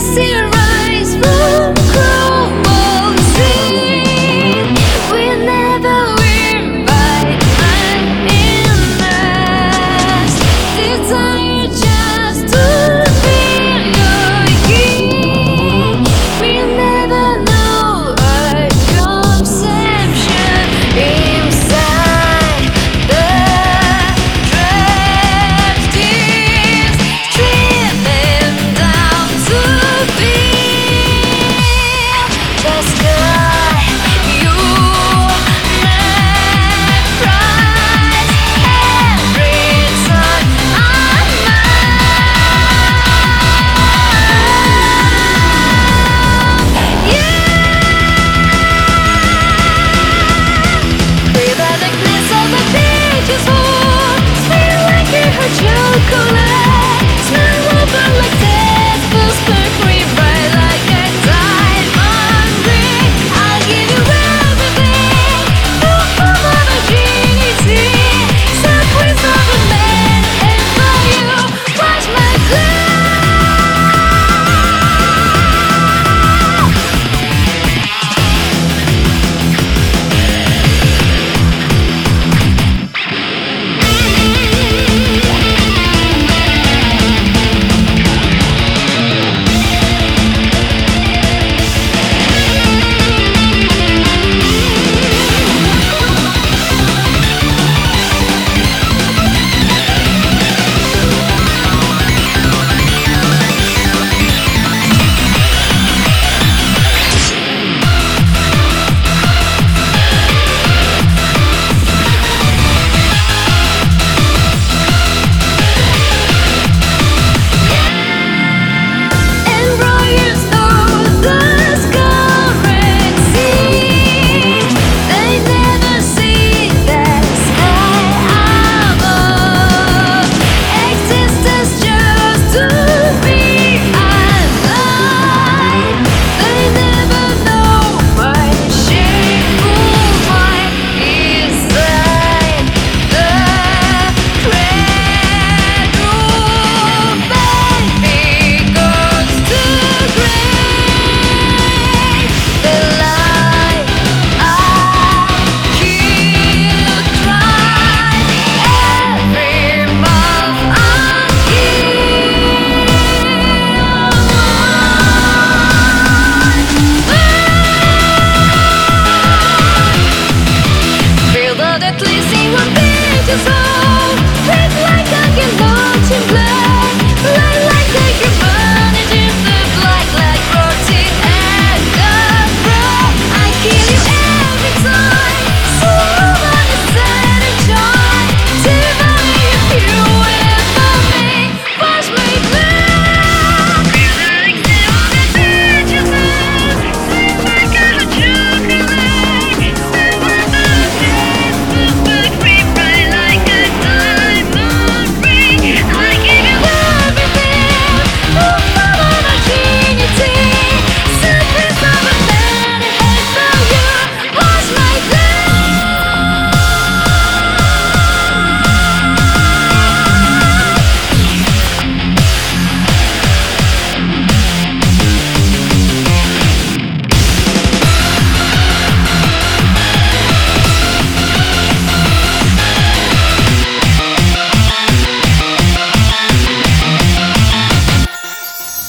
see you. right.